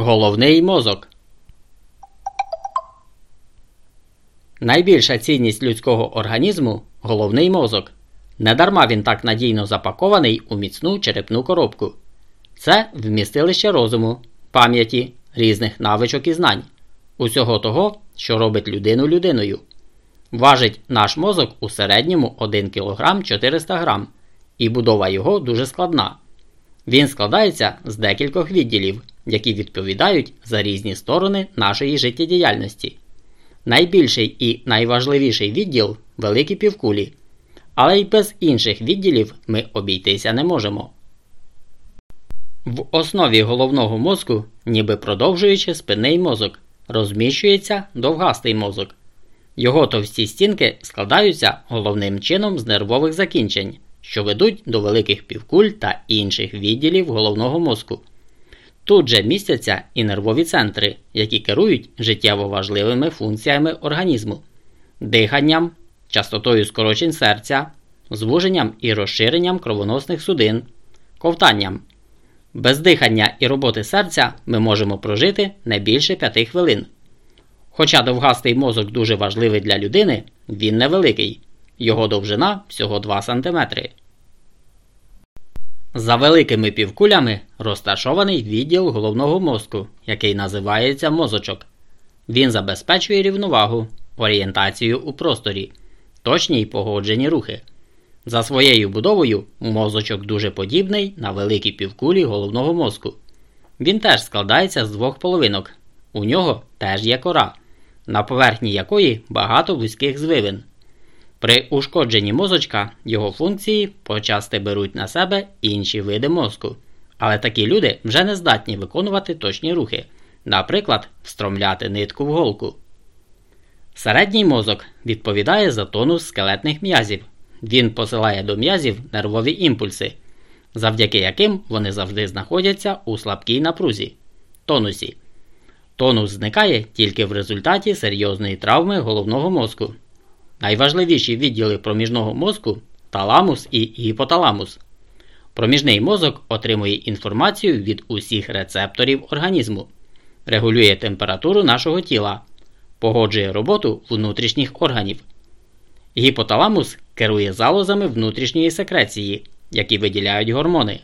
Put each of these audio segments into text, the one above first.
Головний мозок. Найбільша цінність людського організму головний мозок. Недарма він так надійно запакований у міцну черепну коробку. Це вмістилище розуму, пам'яті, різних навичок і знань, усього того, що робить людину людиною. Важить наш мозок у середньому 1 кг 400 г, і будова його дуже складна. Він складається з декількох відділів, які відповідають за різні сторони нашої життєдіяльності. Найбільший і найважливіший відділ великі півкулі, але й без інших відділів ми обійтися не можемо. В основі головного мозку, ніби продовжуючи спинний мозок, розміщується довгастий мозок. Його товсті стінки складаються головним чином з нервових закінчень, що ведуть до великих півкуль та інших відділів головного мозку. Тут же містяться і нервові центри, які керують життєво важливими функціями організму, диханням, частотою скорочень серця, звуженням і розширенням кровоносних судин, ковтанням. Без дихання і роботи серця ми можемо прожити не більше 5 хвилин. Хоча довгастий мозок дуже важливий для людини, він невеликий, його довжина всього 2 см. За великими півкулями розташований відділ головного мозку, який називається мозочок. Він забезпечує рівновагу, орієнтацію у просторі, точні й погоджені рухи. За своєю будовою мозочок дуже подібний на великі півкулі головного мозку. Він теж складається з двох половинок. У нього теж є кора, на поверхні якої багато вузьких звивин. При ушкодженні мозочка його функції почасти беруть на себе інші види мозку. Але такі люди вже не здатні виконувати точні рухи, наприклад, встромляти нитку в голку. Середній мозок відповідає за тонус скелетних м'язів. Він посилає до м'язів нервові імпульси, завдяки яким вони завжди знаходяться у слабкій напрузі тонусі. Тонус зникає тільки в результаті серйозної травми головного мозку. Найважливіші відділи проміжного мозку таламус і гіпоталамус. Проміжний мозок отримує інформацію від усіх рецепторів організму, регулює температуру нашого тіла, погоджує роботу внутрішніх органів. Гіпоталамус керує залозами внутрішньої секреції, які виділяють гормони.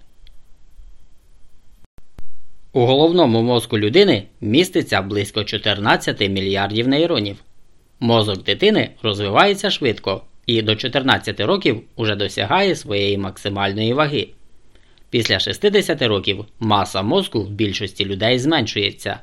У головному мозку людини міститься близько 14 мільярдів нейронів. Мозок дитини розвивається швидко і до 14 років уже досягає своєї максимальної ваги. Після 60 років маса мозку в більшості людей зменшується.